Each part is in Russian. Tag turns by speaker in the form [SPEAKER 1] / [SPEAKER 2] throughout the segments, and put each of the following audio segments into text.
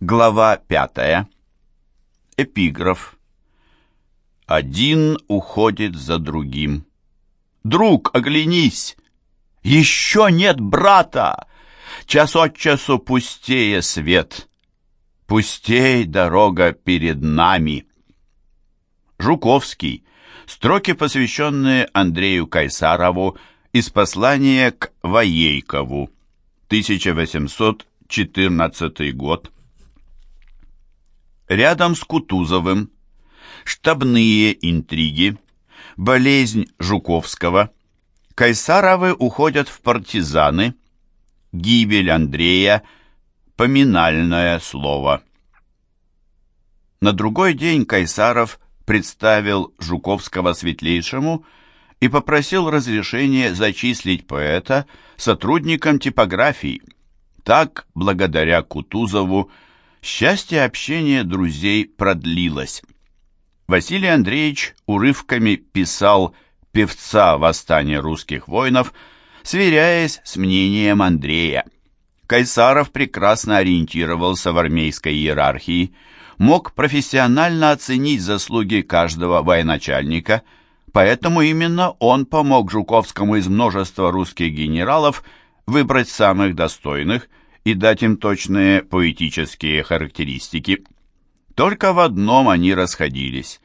[SPEAKER 1] Глава пятая. Эпиграф. Один уходит за другим. Друг, оглянись! Еще нет брата! Час от часу пустее свет. Пустей дорога перед нами. Жуковский. Строки, посвященные Андрею Кайсарову из послания к Воейкову. 1814 год Рядом с Кутузовым штабные интриги, болезнь Жуковского, Кайсаровы уходят в партизаны, гибель Андрея, поминальное слово. На другой день Кайсаров представил Жуковского светлейшему и попросил разрешения зачислить поэта сотрудником типографии. Так, благодаря Кутузову, Счастье общения друзей продлилось. Василий Андреевич урывками писал «Певца восстания русских воинов», сверяясь с мнением Андрея. Кайсаров прекрасно ориентировался в армейской иерархии, мог профессионально оценить заслуги каждого военачальника, поэтому именно он помог Жуковскому из множества русских генералов выбрать самых достойных – и дать им точные поэтические характеристики. Только в одном они расходились.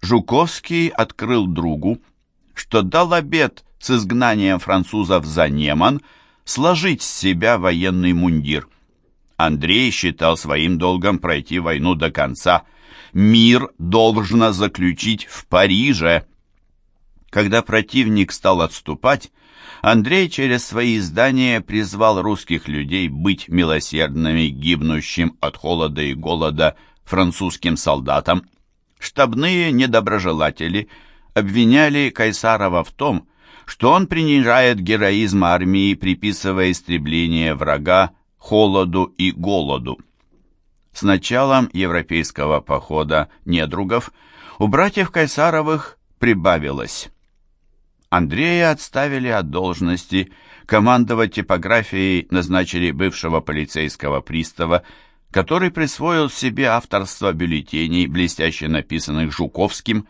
[SPEAKER 1] Жуковский открыл другу, что дал обет с изгнанием французов за Неман сложить с себя военный мундир. Андрей считал своим долгом пройти войну до конца. Мир должно заключить в Париже. Когда противник стал отступать, Андрей через свои издания призвал русских людей быть милосердными, гибнущим от холода и голода французским солдатам. Штабные недоброжелатели обвиняли Кайсарова в том, что он принижает героизм армии, приписывая истребление врага холоду и голоду. С началом европейского похода недругов у братьев Кайсаровых прибавилось Андрея отставили от должности, командовать типографией назначили бывшего полицейского пристава, который присвоил себе авторство бюллетеней, блестяще написанных Жуковским,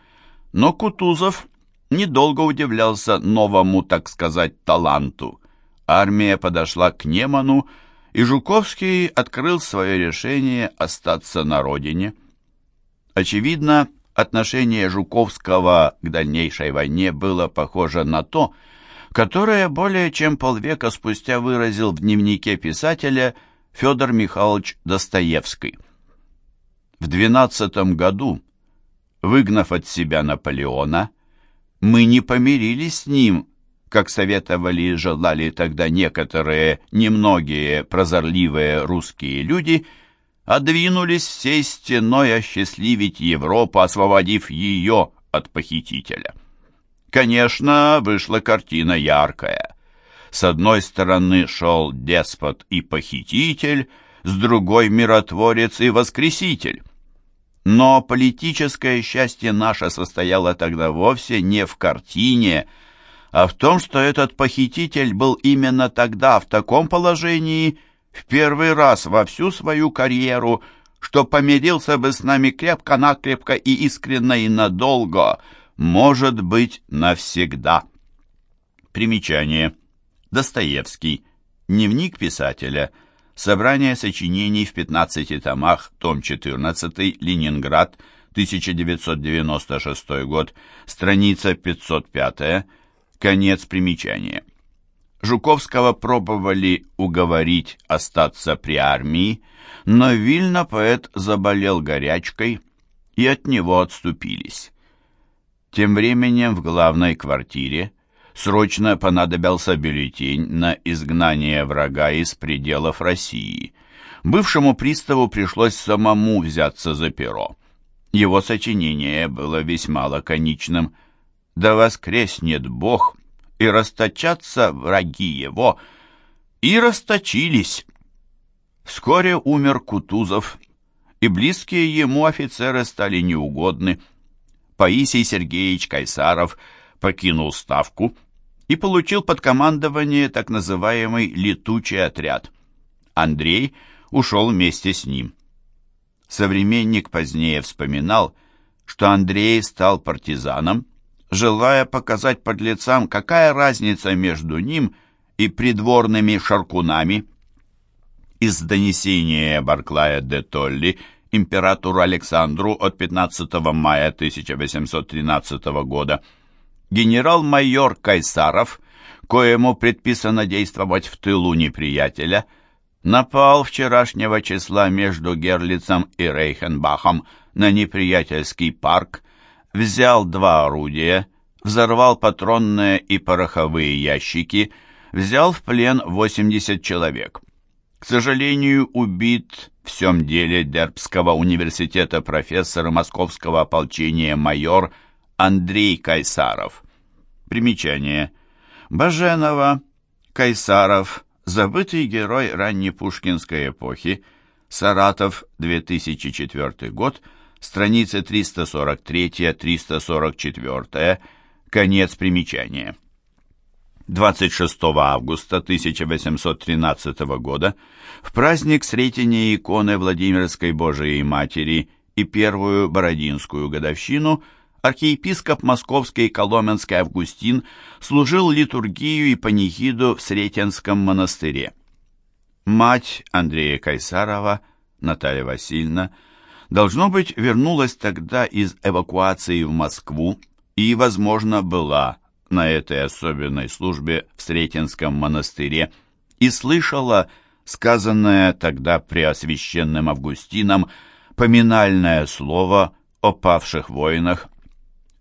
[SPEAKER 1] но Кутузов недолго удивлялся новому, так сказать, таланту. Армия подошла к Неману, и Жуковский открыл свое решение остаться на родине. Очевидно, отношение Жуковского к дальнейшей войне было похоже на то, которое более чем полвека спустя выразил в дневнике писателя Федор Михайлович Достоевский. В двенадцатом году, выгнав от себя Наполеона, мы не помирились с ним, как советовали и желали тогда некоторые немногие прозорливые русские люди – а двинулись всей стеной осчастливить Европу, освободив ее от похитителя. Конечно, вышла картина яркая. С одной стороны шел деспот и похититель, с другой миротворец и воскреситель. Но политическое счастье наше состояло тогда вовсе не в картине, а в том, что этот похититель был именно тогда в таком положении, в первый раз во всю свою карьеру, что помирился бы с нами крепко-накрепко и искренно и надолго, может быть, навсегда. Примечание. Достоевский. Дневник писателя. Собрание сочинений в 15 томах, том 14, Ленинград, 1996 год, страница 505, конец примечания. Жуковского пробовали уговорить остаться при армии, но Вильно поэт заболел горячкой, и от него отступились. Тем временем в главной квартире срочно понадобился бюллетень на изгнание врага из пределов России. Бывшему приставу пришлось самому взяться за перо. Его сочинение было весьма лаконичным. «Да воскреснет Бог!» И расточатся враги его, и расточились. Вскоре умер Кутузов, и близкие ему офицеры стали неугодны. Паисий Сергеевич Кайсаров покинул ставку и получил под командование так называемый «летучий отряд». Андрей ушел вместе с ним. Современник позднее вспоминал, что Андрей стал партизаном, желая показать подлецам, какая разница между ним и придворными шаркунами. Из донесения Барклая де Толли императору Александру от 15 мая 1813 года генерал-майор Кайсаров, коему предписано действовать в тылу неприятеля, напал вчерашнего числа между Герлицем и Рейхенбахом на неприятельский парк, взял два орудия, взорвал патронные и пороховые ящики, взял в плен 80 человек. К сожалению, убит в всем деле Дербского университета профессор московского ополчения майор Андрей Кайсаров. Примечание. Баженова, Кайсаров, забытый герой раннепушкинской эпохи, Саратов, 2004 год, страницы 343-344, конец примечания. 26 августа 1813 года в праздник Сретения иконы Владимирской Божией Матери и первую Бородинскую годовщину архиепископ Московский Коломенский Августин служил литургию и панихиду в Сретенском монастыре. Мать Андрея Кайсарова, Наталья Васильевна, должно быть, вернулась тогда из эвакуации в Москву и, возможно, была на этой особенной службе в Сретенском монастыре и слышала сказанное тогда преосвященным Августином поминальное слово о павших воинах.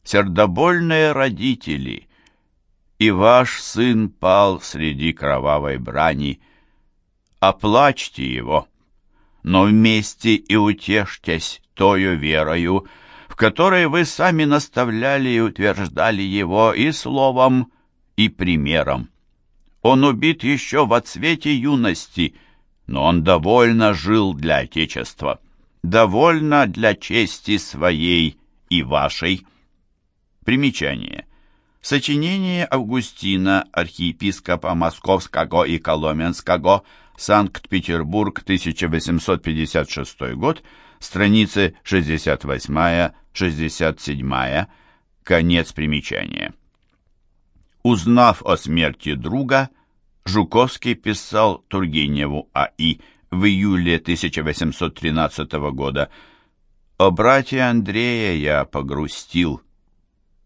[SPEAKER 1] «Сердобольные родители, и ваш сын пал среди кровавой брани. Оплачьте его, но вместе и утешьтесь тою верою, в которой вы сами наставляли и утверждали его и словом, и примером. Он убит еще в отсвете юности, но он довольно жил для Отечества, довольно для чести своей и вашей. Примечание. Сочинение Августина, архиепископа Московского и Коломенского, Санкт-Петербург, 1856 год, страницы 68-67, конец примечания. Узнав о смерти друга, Жуковский писал Тургеневу А.И. в июле 1813 года «О брате Андрея я погрустил.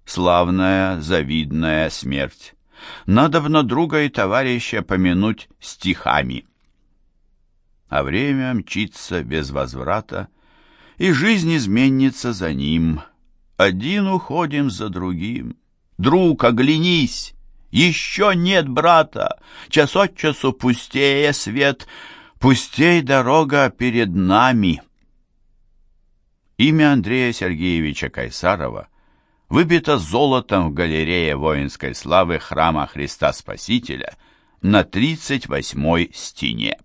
[SPEAKER 1] Славная, завидная смерть. Надобно друга и товарища помянуть стихами». А время мчится без возврата, и жизнь изменится за ним. Один уходим за другим. Друг, оглянись! Еще нет брата! Час от часу пустее свет, пустей дорога перед нами. Имя Андрея Сергеевича Кайсарова выбито золотом в галерее воинской славы храма Христа Спасителя на 38-й стене.